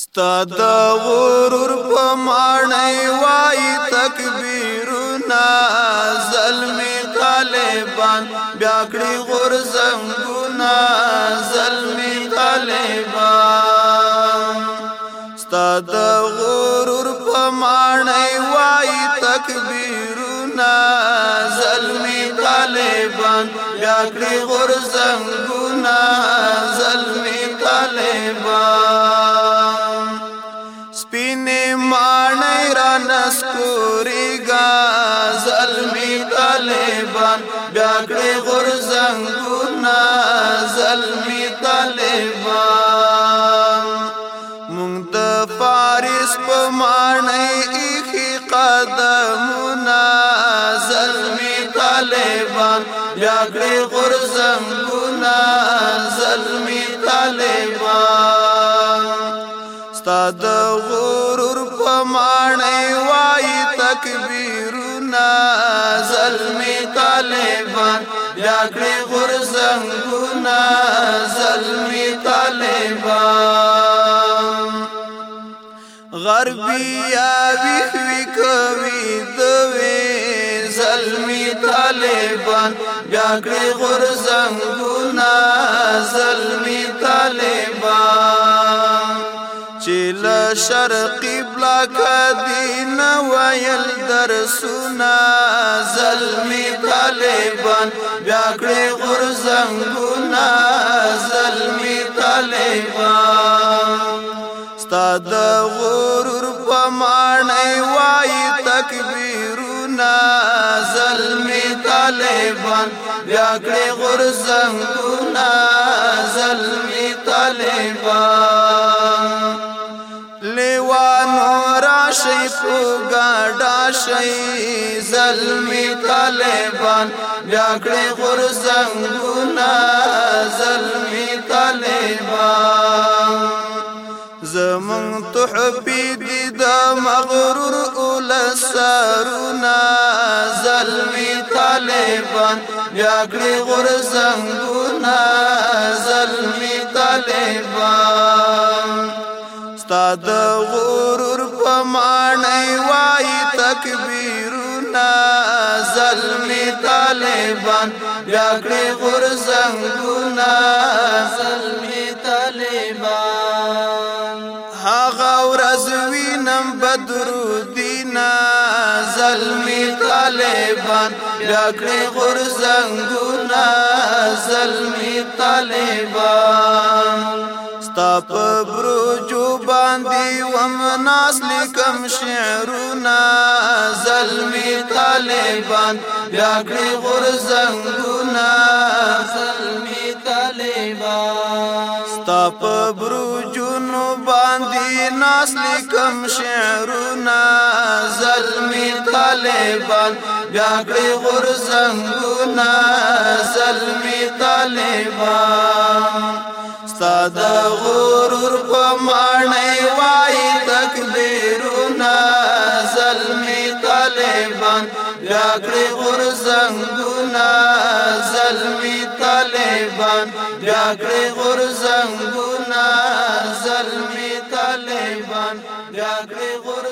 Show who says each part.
Speaker 1: ستاد ورور په مانای وای تکبیرنا ظلمی طالبان بیا کړی غور زنګونا ظلمی طالبان ستاد ورور په مانای وای تکبیرنا ظلمی طالبان بیا کړی غور زنګونا ظلمی طالبان طالبان بیا کړې غرزنګونه زلمی طالبان مونږ د فارس په مانې اخی قدمونه زلمی طالبان بیا کړې غرزنګونه زلمی طالبان ستاد غرور په مانې وای تکبیرونه زلمی خوی غرب دوی ظلمی طالبان گرسم غرزنگونا ظلمی طالبان چل شرقی بلاک دین ویل در سنا ظلمی طالبان بیا کړې غرزنګونه زلمی طالبان ستاد غرور پمانې وای تکبیرونه زلمی طالبان بیا کړې غرزنګونه زلمی طالبان شي په ګډا شي زلمی طالبان جګړې غرزنګونه زلمی طالبان زمون تحفي دي دا مغرور اول سارونا زلمی طالبان جګړې غرزنګونه زلمی طالبان استاد غرور مانی وای تکبیرنا ظلمی طالبان بیاکڑی غرزنگونا ظلمی طالبان حاغا ورزوینم بدرو دینا ظلمی طالبان بیاکڑی غرزنگونا ظلمی طالبان ستا په برجو باندې وم ناس لیکم شعرونه زلمی طالبان بیا کړی غرزنګونه زلمی طالبان ستا په برجو نو باندې ناس لیکم شعرونه زلمی طالبان بیا کړی غرزنګونه زلمی طالبان ساد غرور په مانې وای تکبیرونه ظلمي طالبان راکړې غور زنګونه ظلمي طالبان راکړې غور زنګونه ظلمي طالبان راکړې غور